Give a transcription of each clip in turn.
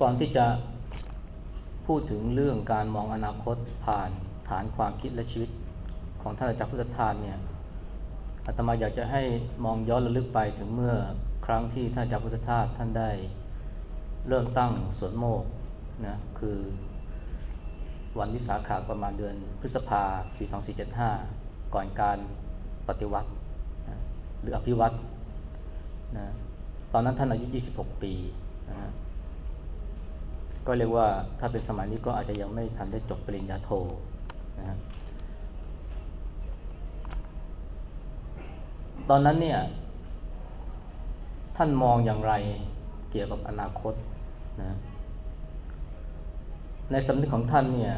ก่อนที่จะพูดถึงเรื่องการมองอนาคตผ่านฐานความคิดและชีวิตของท่านอาจารย์พุทธทาสเนี่ยอาตมาอยากจะให้มองย้อนระลึกไปถึงเมื่อครั้งที่ท่านอาจารย์พุทธทาสท่านได้เริ่มตั้งสวนโมกนะคือวันวิสาขาประมาณเดือนพฤษภาปี 2475 ก่อนการปฏิวัตินะหรืออภิวัตนะตอนนั้นท่านอายุ 26 ปีนะ ก็เรียกว่าถ้าเป็นสมัยนี้ก็อาจจะยังไม่ทันได้จบปริญญาโทนะตอนนั้นเนี่ย ท่านมองอย่างไรเกี่ยวกับอนาคตนะในสำนึกของท่านเนี่ย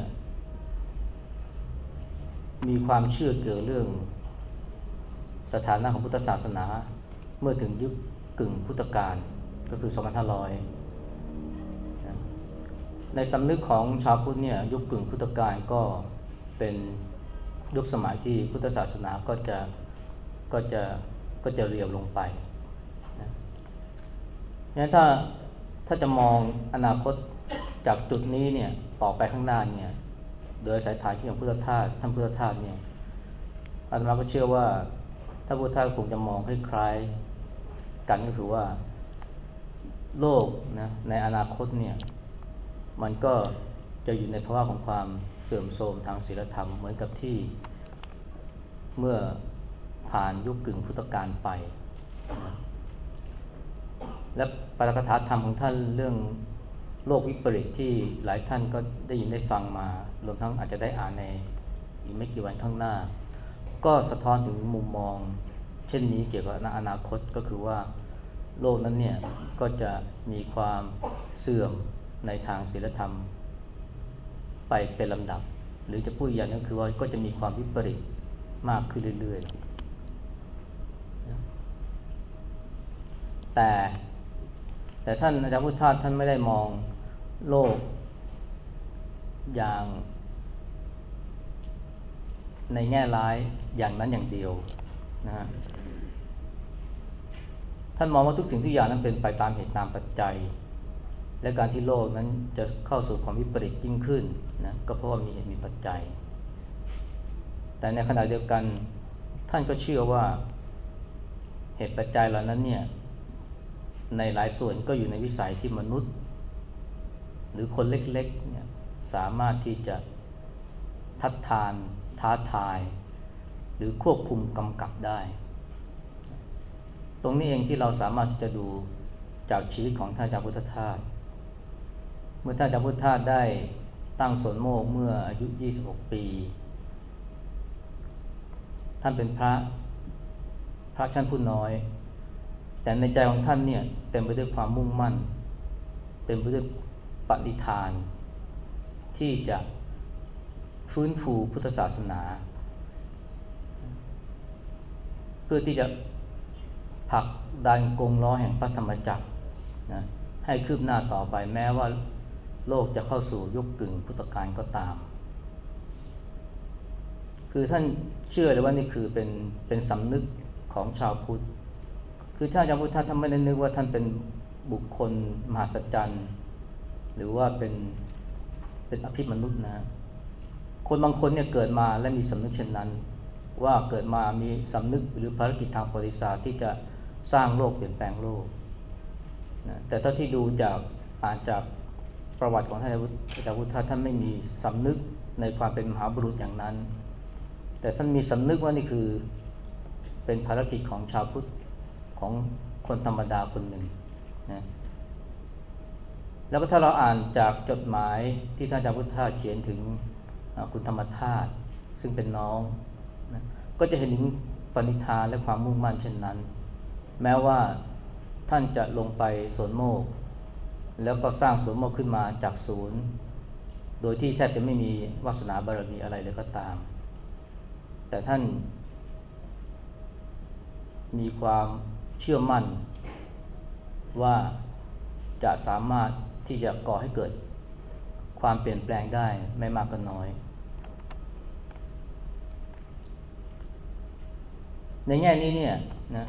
มีความเชื่อเกี่ยวเรื่องสถานะของพุทธศาสนา เมื่อถึงยุคกึ่งพุทธกาลก็คือ 2500 ในสำนึกของชาวพุทธเนี่ยยุคกึ่งพุทธกาลก็เป็นยุคสมัยที่พุทธศาสนาก็จะก็จะก็จะเรียวลงไปนะงั้นถ้าถ้าจะมองอนาคตจากจุดนี้เนี่ยต่อไปข้างหน้าเนี่ยโดยสายฐานที่ของพุทธทาสท่านพุทธทาสเนี่ยอาตมาก็เชื่อว่าถ้าพุทธทาสคงจะมองคล้ายๆกันก็คือว่าโลกนะในอนาคตเนี่ย มันก็จะอยู่ในภาวะของความเสื่อมโทรมทางศีลธรรมเหมือนกับที่เมื่อผ่านยุคกึ่งพุทธกาลไป และปรกถาธรรมของท่านเรื่องโลกวิปริตที่หลายท่านก็ได้ยินได้ฟังมารวมทั้งอาจจะได้อ่านในอีกไม่กี่วันข้างหน้า ก็สะท้อนถึงมุมมอง เช่นนี้เกี่ยวกับอนาคตก็คือว่าโลกนั้นเนี่ยก็จะมีความเสื่อม ในทางศีลธรรม ไปเป็นลำดับ หรือจะพูดอย่างนึงคือว่าก็จะมีความวิปริตมากขึ้นเรื่อยๆ แต่แต่ท่านอาจารย์พุทธทาสท่านไม่ได้มองโลกอย่างในแง่ร้ายอย่างนั้นอย่างเดียวนะฮะท่านมองว่าทุกสิ่งทุกอย่างนั้นเป็นไปตามเหตุตามปัจจัย และการที่โลกนั้นจะเข้าสู่ความวิปริตยิ่งขึ้นนะก็เพราะว่ามีเหตุมีปัจจัย แต่ในขณะเดียวกันท่านก็เชื่อว่าเหตุปัจจัยเหล่านั้นเนี่ยในหลายส่วนก็อยู่ในวิสัยที่มนุษย์ หรือคนเล็กๆเนี่ยสามารถที่จะทัดทาน ท้าทาย หรือควบคุมกำกับได้ ตรงนี้เองที่เราสามารถที่จะดูจากชีวิตของท่านอาจารย์พุทธทาส มื่อท่านอาจารย์พุทธทาสได้ตั้งสนโมกเมื่ออายุ 26 ปี ท่านเป็นพระพระชั้นผู้น้อย แต่ในใจของท่านเนี่ยเต็มไปด้วยความมุ่งมั่น เต็มไปด้วยปณิธาน ที่จะฟื้นฟูพุทธศาสนา เพื่อที่จะผลักดันกงล้อแห่งพระธรรมจักรนะให้คืบหน้าต่อไปแม้ว่า โลกจะเข้าสู่ยุคกึ่งพุทธกาลก็ตาม คือท่านเชื่อเลยว่านี่คือเป็นเป็นสำนึกของชาวพุทธ คือถ้าอาจารย์พุทธท่านไม่ได้นึกว่าท่านเป็นบุคคลมหัศจรรย์ หรือว่าเป็นเป็นอภิมนุษย์นะ คนบางคนเนี่ยเกิดมาและมีสำนึกเช่นนั้น ว่าเกิดมามีสำนึกหรือภารกิจทางประวัติศาสตร์ที่จะสร้างโลกเปลี่ยนแปลงโลกนะแต่ถ้าที่ดูจากอ่านจาก ประวัติของท่านอาจารย์พุทธท่านไม่มีสำนึกในความเป็นมหาบุรุษอย่างนั้น แต่ท่านมีสำนึกว่านี่คือเป็นภารกิจของชาวพุทธของคนธรรมดาคนหนึ่งนะแล้วก็ถ้าเราอ่านจากจดหมายที่ท่านอาจารย์พุทธาเขียนถึงคุณธรรมธาตุซึ่งเป็นน้องนะก็จะเห็นถึงปณิธานและความมุ่งมั่นเช่นนั้น แม้ว่าท่านจะลงไปสวนโมก แล้วก็สร้างสวนโมกขึ้นมาจากศูนย์ โดยที่แทบจะไม่มีวาสนาบารมีอะไรเลยก็ตาม แต่ท่าน มีความเชื่อมั่น ว่าจะสามารถที่จะก่อให้เกิดความเปลี่ยนแปลงได้ไม่มากก็น้อย ในแง่นี้เนี่ยนะ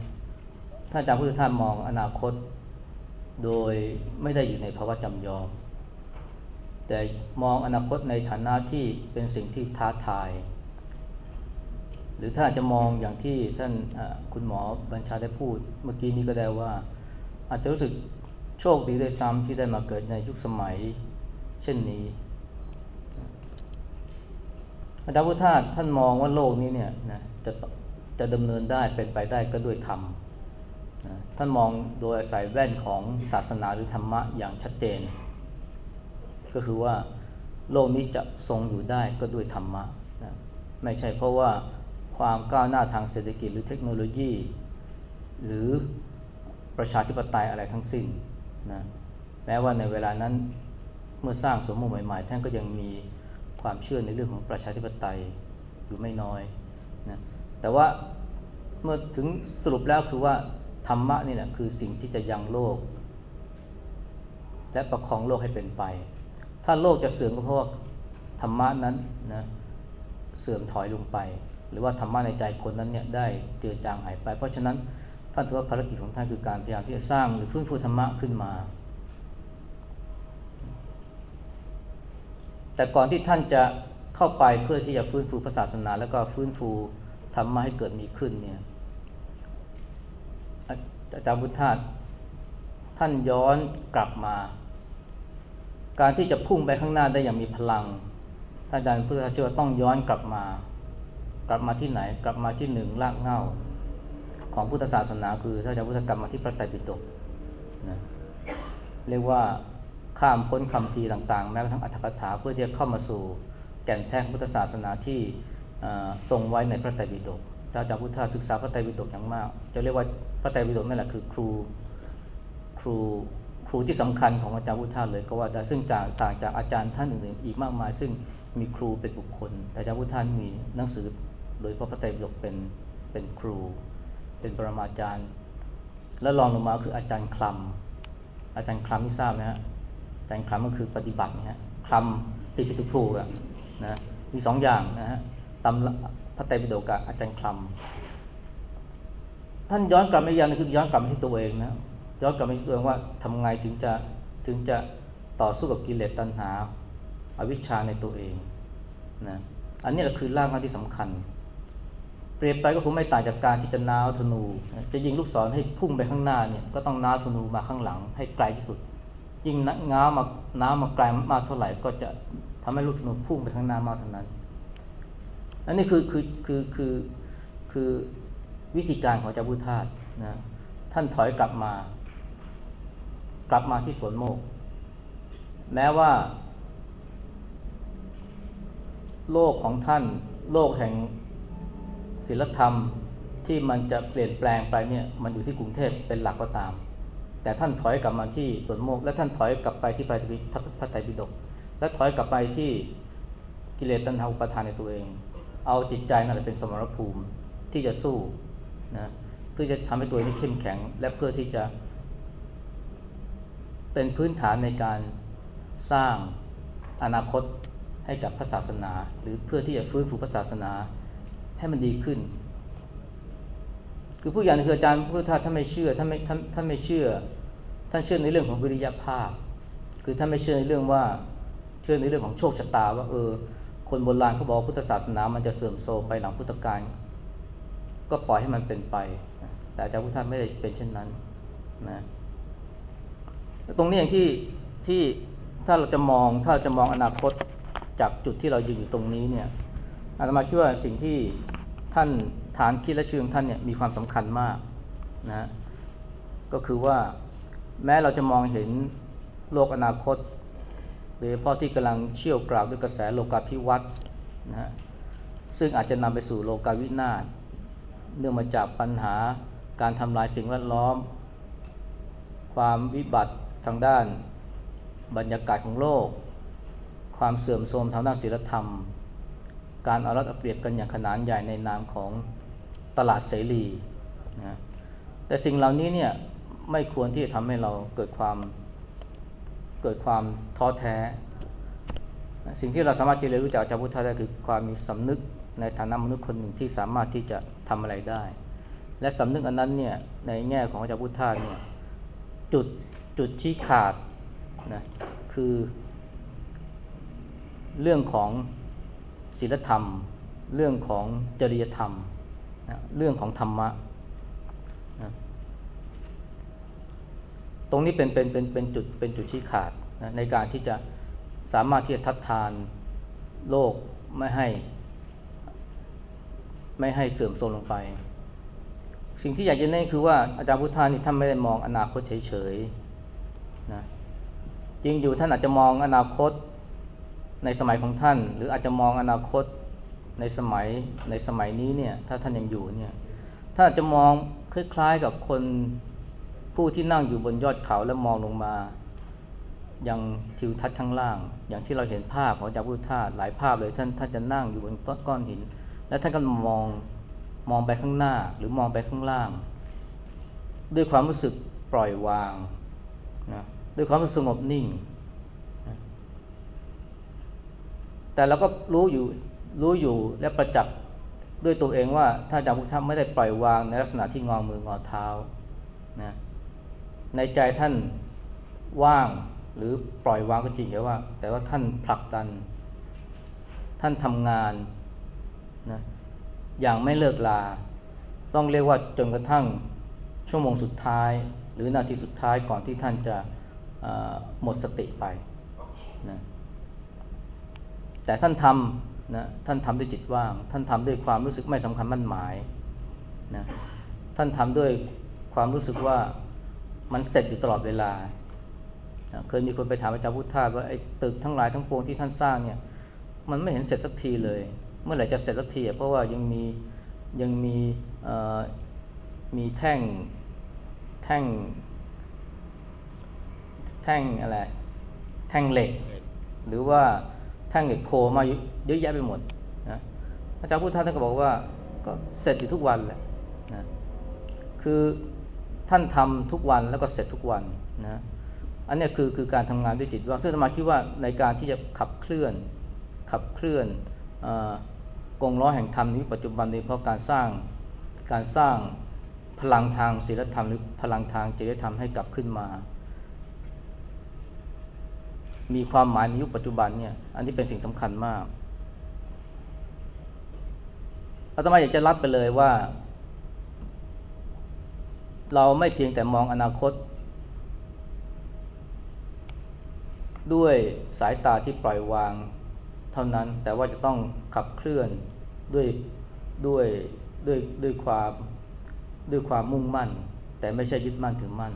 ถ้าอาจารย์พุทธทาสมองอนาคต โดยไม่ได้อยู่ในภาวะจำยอม แต่มองอนาคตในฐานะที่เป็นสิ่งที่ท้าทาย หรือถ้าจะมองอย่างที่ท่านคุณหมอบัญชาได้พูด เมื่อกี้นี้ก็ได้ว่า อาจจะรู้สึกโชคดีด้วยซ้ำที่ได้มาเกิดในยุคสมัยเช่นนี้ อาจารย์พุทธาท่านมองว่าโลกนี้เนี่ยนะจะจะดำเนินได้เป็นไปได้ก็ด้วยธรรม ท่านมองโดยอาศัยแว่นของศาสนาหรือธรรมะอย่างชัดเจน ก็คือว่าโลกนี้จะทรงอยู่ได้ก็ด้วยธรรมะนะไม่ใช่เพราะว่าความก้าวหน้าทางเศรษฐกิจหรือเทคโนโลยี หรือประชาธิปไตยอะไรทั้งสิ้นนะแม้ว่าในเวลานั้นเมื่อสร้างสมมติใหม่ๆท่านก็ยังมีความเชื่อในเรื่องของประชาธิปไตยอยู่ไม่น้อยนะแต่ว่าเมื่อถึงสรุปแล้วคือว่า ธรรมะนี่แหละคือสิ่งที่จะยังโลก และประคองโลกให้เป็นไป ถ้าโลกจะเสื่อมก็เพราะว่าธรรมะนั้นนะเสื่อมถอยลงไป หรือว่าธรรมะในใจคนนั้นเนี่ยได้เจือจางหายไป เพราะฉะนั้นท่านถือว่าภารกิจของท่านคือการพยายามที่จะสร้างหรือฟื้นฟูธรรมะขึ้นมา แต่ก่อนที่ท่านจะเข้าไปเพื่อที่จะฟื้นฟูศาสนา แล้วก็ฟื้นฟูธรรมะให้เกิดมีขึ้นเนี่ย อาจารย์พุทธาท่านย้อนกลับมา การที่จะพุ่งไปข้างหน้าได้อย่างมีพลังท่านอาจารย์พุทธาเชื่อว่าต้องย้อนกลับมา กลับมาที่ไหน กลับมาที่หนึ่งรากเหง้า ของพุทธศาสนาคือท่านอาจารย์พุทธกรรมมาที่พระไตรปิฎกนะเรียกว่าข้ามพ้นคำพีต่างๆ แม้กระทั่งอัตถกถาเพื่อที่จะเข้ามาสู่แก่นแท้พุทธศาสนาที่ทรงไว้ในพระไตรปิฎก ถ้าจะพุทธาศึกษาพระไตรปิฎกอย่างมาก จะเรียกว่าพระไตรปิฎกนั่นแหละคือครูครูครูที่สำคัญของอาจารย์พุทธาเลยก็ว่าได้ซึ่งจากต่างจากอาจารย์ท่านอื่นๆอีกมากมาย ซึ่งมีครูเป็นบุคคล แต่อาจารย์พุทธามีหนังสือโดยพระพระไตรปิฎกเป็นเป็นครู เป็นปรมาจารย์ แล้วรองลงมาคืออาจารย์คลำอาจารย์คลำที่ทราบนะฮะแต่คลำก็คือปฏิบัตินะฮะคำผิดผิดถูกๆอะนะมีสองอย่างนะฮะตำ พระไตรปิฎกอาจารย์คลำท่านย้อนกลับไม่ยังคือย้อนกลับมาที่ตัวเองนะย้อนกลับมาที่ตัวเองว่าทำไงถึงจะถึงจะต่อสู้กับกิเลสตัณหาอาวิชชาในตัวเองนะอันนี้แหละคือร่างที่สำคัญ เปรียบไปก็คงไม่ต่างจากการที่จะน้าวธนู จะยิงลูกศรให้พุ่งไปข้างหน้าเนี่ยก็ต้องน้าวธนูมาข้างหลังให้ไกลที่สุด ยิ่งง้ามาน้ำมาไกลมากเท่าไหร่ก็จะทำให้ลูกธนูพุ่งไปข้างหน้ามากเท่านั้น อันนี้คือคือคือคือคือวิธีการของเจ้าพุทธาสนะท่านถอยกลับมา กลับมาที่สวนโมก แม้ว่า โลกของท่าน โลกแห่งศิลธรรมที่มันจะเปลี่ยนแปลงไปเนี่ยมันอยู่ที่กรุงเทพเป็นหลักก็ตาม แต่ท่านถอยกลับมาที่ตนโมก และท่านถอยกลับไปที่พระไตรปิฎกและถอยกลับไปที่กิเลสตัณหาอุปทานในตัวเอง เอาจิตใจนั่นแหละเป็นสมรภูมิที่จะสู้นะเพื่อจะทำให้ตัวเองเข้มแข็ง และเพื่อที่จะ เป็นพื้นฐานในการสร้างอนาคตให้กับพระศาสนา หรือเพื่อที่จะฟื้นฟูพระศาสนาให้มันดีขึ้น คือผู้อย่างคืออาจารย์พุทธาท่านไม่เชื่อท่านไม่ท่านท่านไม่เชื่อ ท่านเชื่อในเรื่องของวิริยภาพ คือท่านไม่เชื่อในเรื่องว่าเชื่อในเรื่องของโชคชะตาว่าเออ คนโบราณเขาบอกพุทธศาสนามันจะเสื่อมโทรมไปหลังพุทธกาลก็ปล่อยให้มันเป็นไป แต่อาจารย์พุทธาไม่ได้เป็นเช่นนั้นนะตรงนี้อย่างที่ที่ถ้าเราจะมองถ้าเราจะมองอนาคตจากจุดที่เรายืนอยู่ตรงนี้เนี่ยอาตมาคิดว่าสิ่งที่ท่านฐานคิดและเชื่อท่านเนี่ยมีความสำคัญมากนะก็คือว่าแม้เราจะมองเห็นโลกอนาคต โดยเฉพาะที่กำลังเชี่ยวกราวด้วยกระแสโลกาภิวัตน์นะซึ่งอาจจะนำไปสู่โลกาวินาศเนื่องมาจากปัญหาการทำลายสิ่งแวดล้อม ความวิบัติทางด้านบรรยากาศของโลก ความเสื่อมโทรมทางด้านศีลธรรม การเอารัดเอาเปรียบกันอย่างขนานใหญ่ในนามของตลาดเสรีนะแต่สิ่งเหล่านี้เนี่ยไม่ควรที่จะทำให้เราเกิดความ เกิดความท้อแท้ สิ่งที่เราสามารถจะเรียนรู้จากอาจารย์พุทธะได้คือความมีสำนึกในฐานะมนุษย์คนหนึ่งที่สามารถที่จะทำอะไรได้ และสำนึกอันนั้นเนี่ยในแง่ของอาจารย์พุทธะเนี่ยจุดจุดชี้ขาดนะคือเรื่องของศีลธรรม เรื่องของจริยธรรมนะเรื่องของธรรมะ ตรงนี้เป็นเป็นเป็นเป็นจุดเป็นจุดชี้ขาดนะในการที่จะสามารถที่จะทัดทานโลกไม่ให้ ไม่ให้เสื่อมโทรมลงไป สิ่งที่อยากจะเน้นคือว่าอาจารย์พุทธานี่ท่านไม่ได้มองอนาคตเฉยๆนะจริงอยู่ท่านอาจจะมองอนาคตในสมัยของท่าน หรืออาจจะมองอนาคตในสมัยในสมัยนี้เนี่ยถ้าท่านยังอยู่เนี่ยท่านอาจจะมองคล้ายๆกับคน ผู้ที่นั่งอยู่บนยอดเขาแล้วมองลงมา ยังทิวทัศน์ข้างล่าง อย่างที่เราเห็นภาพของอาจารย์พุทธาหลายภาพเลยท่านท่านจะนั่งอยู่บนต้นก้อนหิน แล้วท่านก็มองมองไปข้างหน้าหรือมองไปข้างล่าง ด้วยความรู้สึกปล่อยวางนะด้วยความสงบนิ่ง แต่เราก็รู้อยู่รู้อยู่และประจักษ์ด้วยตัวเองว่าถ้าอาจารย์พุทธาไม่ได้ปล่อยวางในลักษณะที่งอมืองอเท้านะ ในใจท่านว่างหรือปล่อยวางก็จริงแต่ว่า แต่ว่าท่านผลักดัน ท่านทำงานนะอย่างไม่เลิกลา ต้องเรียกว่าจนกระทั่งชั่วโมงสุดท้าย หรือนาทีสุดท้ายก่อนที่ท่านจะหมดสติไปนะแต่ท่านทำนะท่านทำด้วยจิตว่าง ท่านทำด้วยความรู้สึกไม่สำคัญมั่นหมายนะท่านทำด้วยความรู้สึกว่า มันเสร็จอยู่ตลอดเวลา เคยมีคนไปถามอาจารย์พุทธาว่าไอ้ตึกทั้งหลายทั้งปวงที่ท่านสร้างเนี่ยมันไม่เห็นเสร็จสักทีเลย เมื่อไหร่จะเสร็จสักทีเพราะว่ายังมียังมีมีแท่งแท่ง แท่งอะไรแท่งเหล็ก หรือว่าแท่งเหล็กโคมาเยอะแยะไปหมดนะอาจารย์พุทธาท่านก็บอกว่าก็เสร็จอยู่ทุกวันแหละนะคือ ท่านทำทุกวันแล้วก็เสร็จทุกวันนะอันนี้คือคือการทำงานด้วยจิตว่างซึ่งธรรมาคิดว่าในการที่จะขับเคลื่อนขับเคลื่อนกองล้อแห่งธรรมนี้ปัจจุบันโดยเพราะการสร้างการสร้างพลังทางศีลธรรม หรือพลังทางจริยธรรมให้กลับขึ้นมา มีความหมายในยุคปัจจุบันเนี่ยอันนี้เป็นสิ่งสำคัญมากอาตมาอยากจะรับไปเลยว่า เราไม่เพียงแต่มองอนาคต ด้วยสายตาที่ปล่อยวางเท่านั้น แต่ว่าจะต้องขับเคลื่อนด้วยด้วยด้วยด้วยความด้วยความมุ่งมั่น แต่ไม่ใช่ยึดมั่นถือมั่น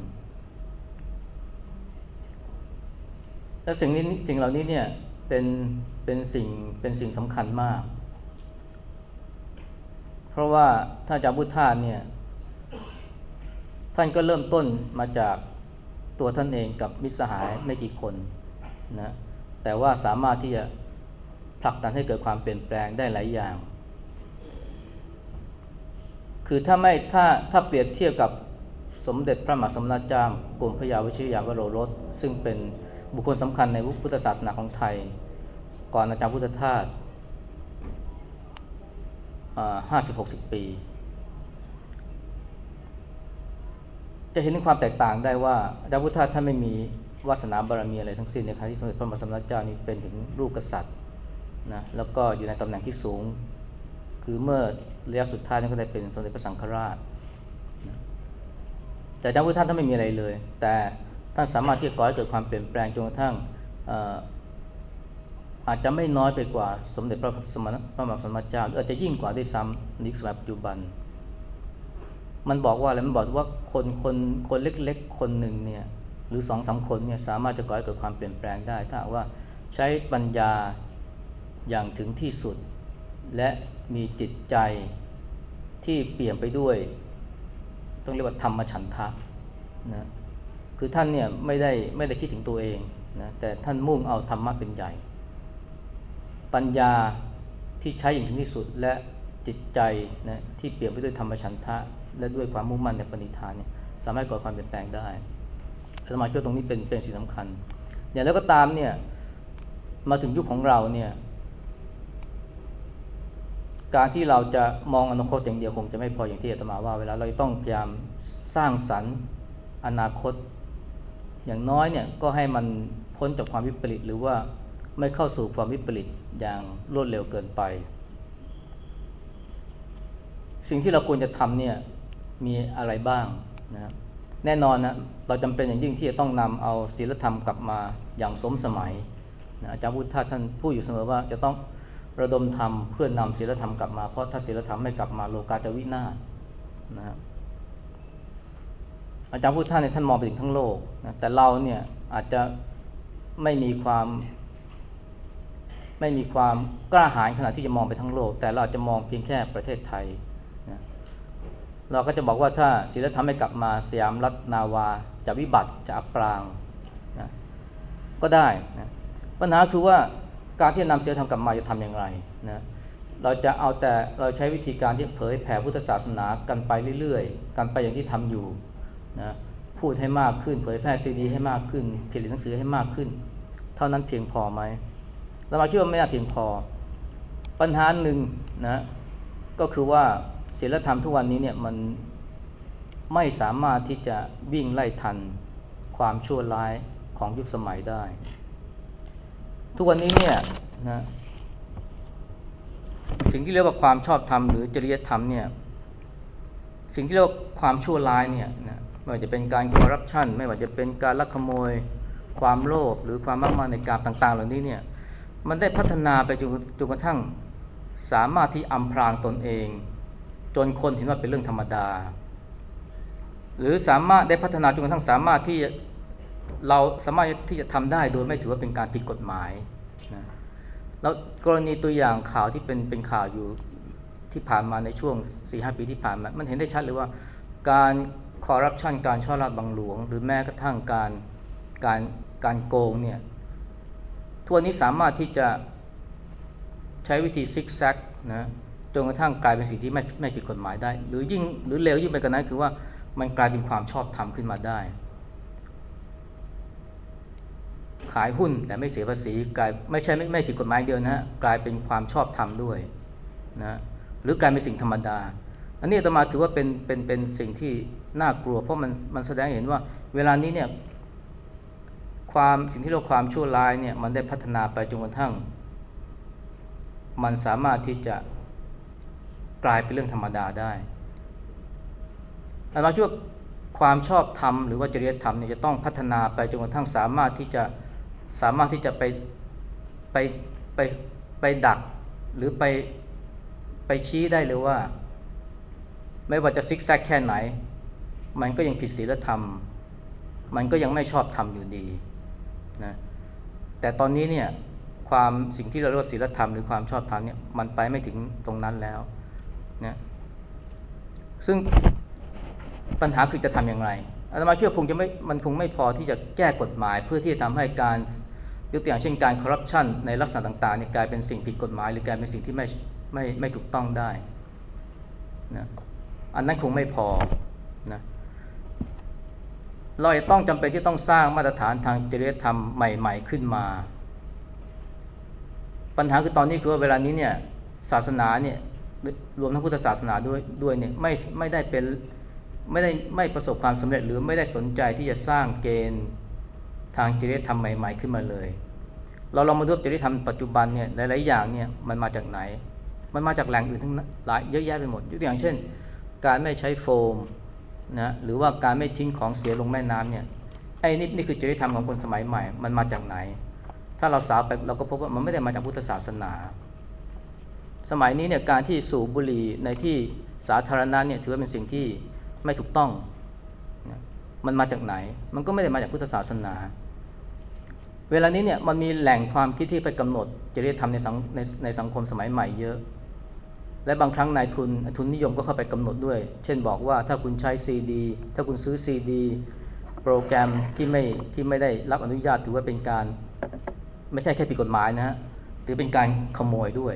และสิ่งนี้สิ่งเหล่านี้เนี่ยเป็นเป็นสิ่งเป็นสิ่งสำคัญมาก เพราะว่าถ้าจาพุทธาเนี่ย ท่านก็เริ่มต้นมาจากตัวท่านเองกับมิตรสหายไม่กี่คนนะแต่ว่าสามารถที่จะผลักดันให้เกิดความเปลี่ยนแปลงได้หลายอย่าง คือถ้าไม่ถ้าถ้าเปรียบเทียบกับสมเด็จพระมหาสมณเจ้ากรมพระยาวชิรยาวโรรส ซึ่งเป็นบุคคลสำคัญในพุทธศาสนาของไทย ก่อนอาจารย์พุทธทาสห้าสิบหกสิบปี จะเห็นถึงความแตกต่างได้ว่าอาจารย์พุทธทาสท่านไม่มีวาสนาบารมีอะไรทั้งสิ้นในครั้งที่สมเด็จพระมหาสมณเจ้านี่เป็นถึงลูกกษัตริย์นะแล้วก็อยู่ในตำแหน่งที่สูง คือเมื่อระยะสุดท้ายนี่ก็ได้เป็นสมเด็จพระสังฆราช แต่เจ้าพุทธท่านท่านไม่มีอะไรเลย แต่ท่านสามารถที่จะก่อให้เกิดความเปลี่ยนแปลงจนกระทั่งอาจจะไม่น้อยไปกว่าสมเด็จพระสมณพระมหาสมณเจ้าหรืออาจจะยิ่งกว่าด้วยซ้ำในสมัยปัจจุบัน มันบอกว่าอะไรมันบอกว่าคนคนคนเล็กๆ คนหนึ่งเนี่ยหรือสองสาคนเนี่ยสามารถจะก่อให้เกิดความเปลี่ยนแปลงได้ ถ้าว่าใช้ปัญญาอย่างถึงที่สุด และมีจิตใจที่เปลี่ยนไปด้วย ต้องเรียกว่าธรรมฉันทะนะคือท่านเนี่ยไม่ได้ไม่ได้คิดถึงตัวเองนะแต่ท่านมุ่งเอาธรรมะเป็นใหญ่ ปัญญาที่ใช้อย่างถึงที่สุดและ จิตใจนะที่เปลี่ยนไปด้วยธรรมฉันทะ และด้วยความมุ่งมั่นในปณิธานเนี่ยสามารถก่อความเปลี่ยนแปลงได้สมาธิตรงนี้เป็นเป็นสิ่งสำคัญ อย่างแล้วก็ตามเนี่ยมาถึงยุคของเราเนี่ยการที่เราจะมองอนาคตอย่างเดียวคงจะไม่พออย่างที่อาตมาว่าเวลาเราต้องพยายามสร้างสรรค์อนาคต อย่างน้อยเนี่ยก็ให้มันพ้นจากความวิปริตหรือว่าไม่เข้าสู่ความวิปริตอย่างรวดเร็วเกินไป สิ่งที่เราควรจะทำเนี่ยมีอะไรบ้างนะแน่นอนนะเราจำเป็นอย่างยิ่งที่จะต้องนำเอาศีลธรรมกลับมาอย่างสมสมัยนะอาจารย์พุทธท่านพูดอยู่เสมอว่าจะต้องระดมธรรมเพื่อนนำศีลธรรมกลับมาเพราะถ้าศีลธรรมไม่กลับมาโลกาจะวินาศนะครับอาจารย์พุทธท่าเนี่ยท่านมองไปถึงทั้งโลกนะแต่เราเนี่ยอาจจะไม่มีความไม่มีความกล้าหาญขนาดที่จะมองไปทั้งโลก แต่เราอาจจะมองเพียงแค่ประเทศไทย เราก็จะบอกว่าถ้าศีลธรรมไม่กลับมาสยามรัฐนาวาจะวิบัติจะอับปรางนะก็ได้นะปัญหาคือว่าการที่นำศีลธรรมกลับมาจะทำอย่างไรนะเราจะเอาแต่เราใช้วิธีการที่เผยแผ่พุทธศาสนากันไปเรื่อยๆ กันไปอย่างที่ทำอยู่นะพูดให้มากขึ้น เผยแพร่ซีดีให้มากขึ้นผลิตหนังสือให้มากขึ้น เท่านั้นเพียงพอไหมเราคิดว่าไม่น่าเพียงพอ ปัญหาหนึ่งนะก็คือว่า ศีลธรรมทุกวันนี้เนี่ยมันไม่สามารถที่จะวิ่งไล่ทันความชั่วร้ายของยุคสมัยได้ ทุกวันนี้เนี่ยนะสิ่งที่เรียกว่าความชอบธรรมหรือจริยธรรมเนี่ยสิ่งที่เรียกว่าความชั่วร้ายเนี่ยนะไม่ว่าจะเป็นการคอร์รัปชันไม่ว่าจะเป็นการลักขโมย ความโลภหรือความมากมายในการต่างๆ เหล่านี้เนี่ยมันได้พัฒนาไปจนจนกระทั่งสามารถที่อำพรางตนเอง จนคนเห็นว่าเป็นเรื่องธรรมดา หรือสามารถได้พัฒนาจนกระทั่งสามารถที่เราสามารถที่จะทำได้โดยไม่ถือว่าเป็นการผิดกฎหมายนะแล้วกรณีตัวอย่างข่าวที่เป็นเป็นข่าวอยู่ที่ผ่านมาในช่วง4หปีที่ผ่านมา มันเห็นได้ชัดเลยว่า การคอร์รัปชันการช่อราดบังหลวง หรือแม้กระทั่งการการการโกงเนี่ยทั่วนี้สามารถที่จะใช้วิธีซิกแซกนะ จนกระทั่งกลายเป็นสิ่งที่ไม่ไม่ผิดกฎหมายได้ หรือยิ่งหรือเร็วยิ่งไปกว่านั้นคือว่ามันกลายเป็นความชอบธรรมขึ้นมาได้ ขายหุ้นแต่ไม่เสียภาษีกลายไม่ใช่ไม่ไม่ผิดกฎหมายเดียวนะฮะกลายเป็นความชอบธรรมด้วยนะหรือกลายเป็นสิ่งธรรมดา อันนี้ตมาถือว่าเป็นเป็นเป็นสิ่งที่น่ากลัว เพราะมันมันแสดงเห็นว่า เวลานี้เนี่ยความสิ่งที่เราความชั่วร้ายเนี่ยมันได้พัฒนาไปจนกระทั่ง มันสามารถที่จะ กลายเป็นเรื่องธรรมดาได้อาจารย์ช่วความชอบธรรมหรือว่าจริยธรรมเนี่ยจะต้องพัฒนาไปจนกระทั่งสามารถที่จะสามารถที่จะไปไปไปไปดักหรือไปไปชี้ได้เลยว่า ไม่ว่าจะซิกแซกแค่ไหน มันก็ยังผิดศีลธรรม มันก็ยังไม่ชอบธรรมอยู่ดีนะแต่ตอนนี้เนี่ยความสิ่งที่เราเรียกว่าศีลธรรมหรือความชอบธรรมเนี่ยมันไปไม่ถึงตรงนั้นแล้ว นะซึ่งปัญหาคือจะทำอย่างไรอาตมาเชื่อคงจะไม่มันคงไม่พอที่จะแก้กฎหมาย เพื่อที่จะทำให้การยกตัวอย่างเช่นการคอร์รัปชันในลักษณะต่างๆเนี่ยกลายเป็นสิ่งผิดกฎหมาย หรือกลายเป็นสิ่งที่ไม่ไม่ไม่ถูกต้องได้นะอันนั้นคงไม่พอนะเราจะต้องจำเป็นที่ต้องสร้างมาตรฐานทางจริยธรรมใหม่ ๆ ขึ้นมา ปัญหาคือตอนนี้คือว่าเวลานี้เนี่ยศาสนาเนี่ย รวมทั้งพุทธศาสนาด้วยด้วยเนี่ยไม่ไม่ได้เป็นไม่ได้ไม่ประสบความสำเร็จหรือไม่ได้สนใจที่จะสร้างเกณฑ์ทางจริยธรรมใหม่ ๆ ขึ้นมาเลย เราลองมาดูจริยธรรมปัจจุบันเนี่ยหลายๆอย่างเนี่ยมันมาจากไหน มันมาจากแหล่งอื่นทั้งหลายเยอะแยะไปหมดยกตัวอย่างเช่น การไม่ใช้โฟมนะหรือว่าการไม่ทิ้งของเสียลงแม่น้ำเนี่ยไอ้นี่นี่คือจริยธรรมของคนสมัยใหม่ มันมาจากไหน ถ้าเราสาวไปเราก็พบว่ามันไม่ได้มาจากพุทธศาสนา สมัยนี้เนี่ยการที่สูบบุหรี่ในที่สาธารณะเนี่ยถือว่าเป็นสิ่งที่ไม่ถูกต้อง มันมาจากไหน มันก็ไม่ได้มาจากพุทธศาสนา เวลานี้เนี่ยมันมีแหล่งความคิดที่ไปกำหนดจริยธรรมในสังในในสังคมสมัยใหม่เยอะ และบางครั้งนายทุนทุนนิยมก็เข้าไปกำหนดด้วย เช่นบอกว่าถ้าคุณใช้ซีดีถ้าคุณซื้อซีดีโปรแกรมที่ไม่ที่ไม่ได้รับอนุญาตถือว่าเป็นการ ไม่ใช่แค่ผิดกฎหมายนะฮะถือเป็นการขโมยด้วย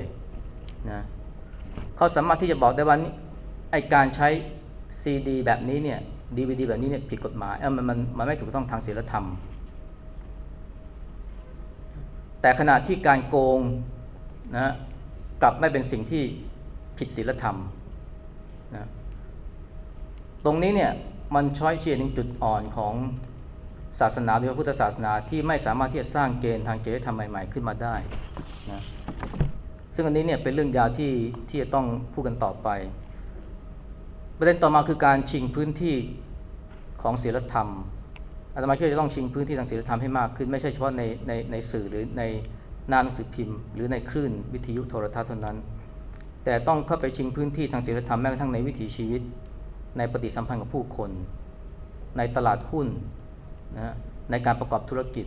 นะเขาสามารถที่จะบอกได้ว่าไอการใช้ซีดีแบบนี้เนี่ยดีวดีแบบนี้เนี่ยผิดกฎหมายเออมันมันมันไม่ถูกต้องทางศีลธรรม แต่ขณะที่การโกงนะกลับไม่เป็นสิ่งที่ผิดศีลธรรมนะตรงนี้เนี่ยมันช้อยเชียร์ถึงจุดอ่อนของศาสนาหรือพระพุทธศาสนาที่ไม่สามารถที่จะสร้างเกณฑ์ทางจริยธรรมใหม่ ๆ ขึ้นมาได้นะ ซึ่งอันนี้เนี่ยเป็นเรื่องยาวที่ที่จะต้องพูดกันต่อไป ประเด็นต่อมาคือการชิงพื้นที่ของศีลธรรมอาตมาคิดว่าจะต้องชิงพื้นที่ทางศีลธรรมให้มากขึ้น ไม่ใช่เฉพาะในในในสื่อหรือในหน้าหนังสือพิมพ์ หรือในคลื่นวิทยุโทรทัศน์เท่านั้น แต่ต้องเข้าไปชิงพื้นที่ทางศีลธรรมแม้กระทั่งในวิถีชีวิต ในปฏิสัมพันธ์กับผู้คน ในตลาดหุ้นนะในการประกอบธุรกิจ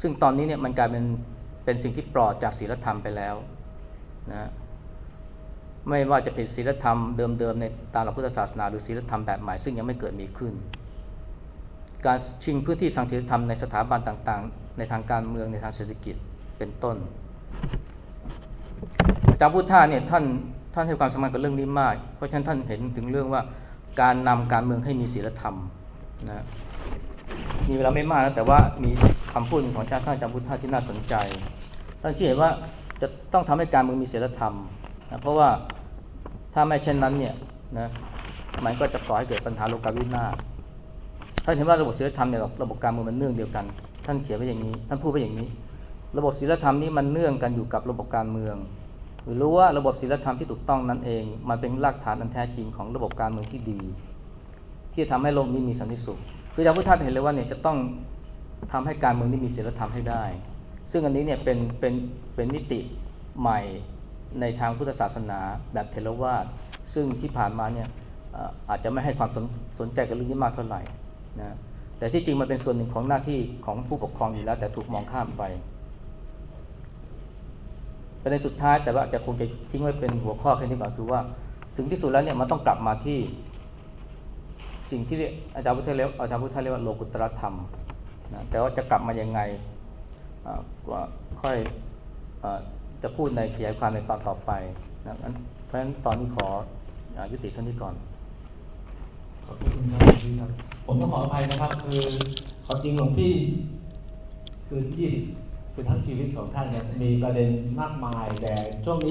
ซึ่งตอนนี้เนี่ยมันกลายเป็นเป็นสิ่งที่ปลอดจากศีลธรรมไปแล้ว นะไม่ว่าจะเป็นศีลธรรมเดิมๆในตามหลักพุทธศาสนาหรือศีลธรรมแบบใหม่ซึ่งยังไม่เกิดมีขึ้น การชิงพื้นที่ทางศีลธรรมในสถาบันต่างๆ ในทางการเมืองในทางเศรษฐกิจเป็นต้นอาจารย์พุทธาเนี่ยท่านท่านให้ความสำคัญกับเรื่องนี้มาก เพราะฉะนั้นท่านเห็นถึงเรื่องว่าการนำการเมืองให้มีศีลธรรมนะมีเวลาไม่มากนะแต่ว่ามีคำพูดของชาติท่านอาจารย์พุทธาที่น่าสนใจท่านชี้เห็นว่า จะต้องทำให้การเมืองมีศีลธรรมนะเพราะว่าถ้าไม่เช่นนั้นเนี่ยนะมันก็จะก่อให้เกิดปัญหาโลกาวินาศท่านเห็นว่าระบบศีลธรรมเนี่ยกับระบบการเมืองมันเนื่องเดียวกัน ท่านเขียนไว้อย่างนี้ ท่านพูดไว้อย่างนี้ ระบบศีลธรรมนี้มันเนื่องกันอยู่กับระบบการเมือง หรือรู้ว่าระบบศีลธรรมที่ถูกต้องนั่นเอง มันเป็นรากฐานอันแท้จริงของระบบการเมืองที่ดี ที่จะทำให้โลกนี้มีสันติสุข คืออาจารย์พุทธทาเห็นเลยว่าเนี่ยจะต้องทำให้การเมืองนี้มีศีลธรรมให้ได้ ซึ่งอันนี้เนี่ยเป็นเป็นเป็นมิติใหม่ในทางพุทธศาสนาแบบเทรวาสซึ่งที่ผ่านมาเนี่ยอาจจะไม่ให้ความสนสนใจกับเรื่องนี้มากเท่าไหร่นะแต่ที่จริงมันเป็นส่วนหนึ่งของหน้าที่ของผู้ปกครองอยู่แล้ว แต่ถูกมองข้ามไปประเด็นสุดท้ายแต่ว่าจะคงจะทิ้งไว้เป็นหัวข้อแค่นี้ก่อนคือว่า ถึงที่สุดแล้วเนี่ยมันต้องกลับมาที่ สิ่งที่อาจารย์พุทธเรียกอาจารย์พุทธเรียกว่าโลกุตรธรรมนะแต่ว่าจะกลับมายังไง ก็ค่อยอจะพูดในขยายความในตอนต่อไปนะเพราะฉะนั้นตอนนี้ขออยุติเท่านี้ก่อนขอบคุณครับผมต้องขออภัยนะครับ คือความจริงหลวงพี่คือที่คือทั้งชีวิตของท่านเนี่ยมีประเด็นมากมายแต่ช่วงนี้